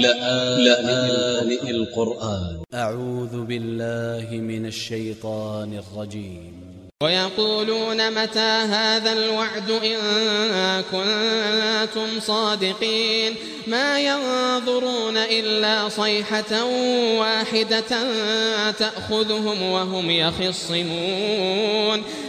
لآن, لآن القرآن. أ ع و ذ ب ا ل ل ه من ا ل ش ي ط ا ن ا ل ج ي م ويقولون متى هذا الوعد إن كنتم صادقين؟ ما ينظرون إلا صيحة واحدة تأخذهم وهم يخصمون.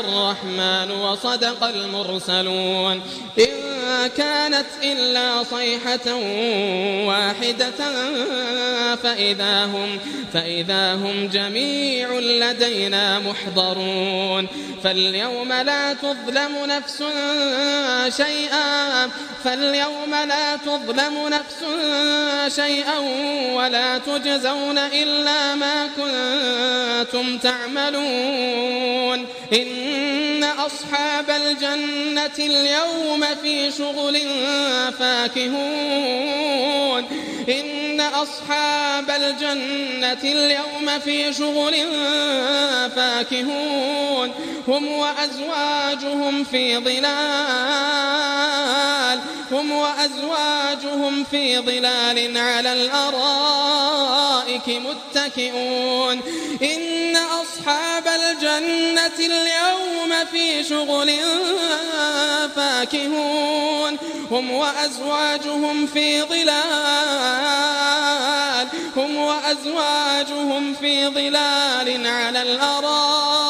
الرحمن وصدق المرسلون. إن كانت إلا صيحة واحدة فإذا هم, فإذا هم جميع لدينا محضرون. فاليوم لا تظلم نفس شيئا فاليوم لا تظلم نفس شيئا ولا تجزون إلا ما كنتم تعملون. إن أصحاب الجنة اليوم في شغل فاكهون إن أصحاب الجنة اليوم في شغل فاكهون هم وأزواجهم في ظلال هم وأزواجهم في ظلال على الأرائك متكئون إن أصحاب الجنة اليوم في شغل فاكهون هم وأزواجهم في ظلال هم وأزواجهم في ظلال على الأرائك.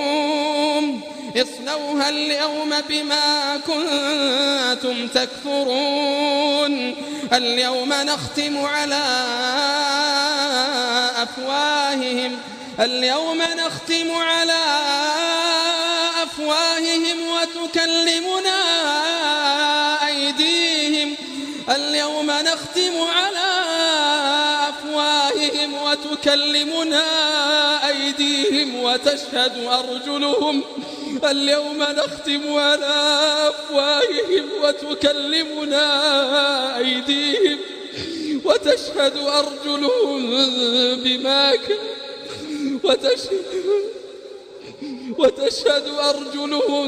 اصلوها اليوم بما كنتم تكفرون. اليوم نختم على أفواههم. اليوم نختم على أفواههم وتكلمنا أيديهم. اليوم نختم على أفواههم وتكلمنا أيديهم وتشهد أرجلهم. اليوم نختم على أفواههم وتكلمنا أيديهم وتشهد أرجلهم بما وتشهد وتشهد أرجلهم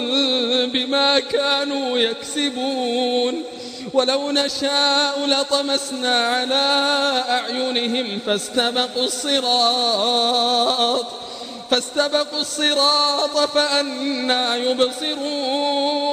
بما كانوا يكسبون. ولو نشاء لطمسنا على أعينهم فاستبقوا الصراط فاستبقوا الصراط فأنا يبصرون.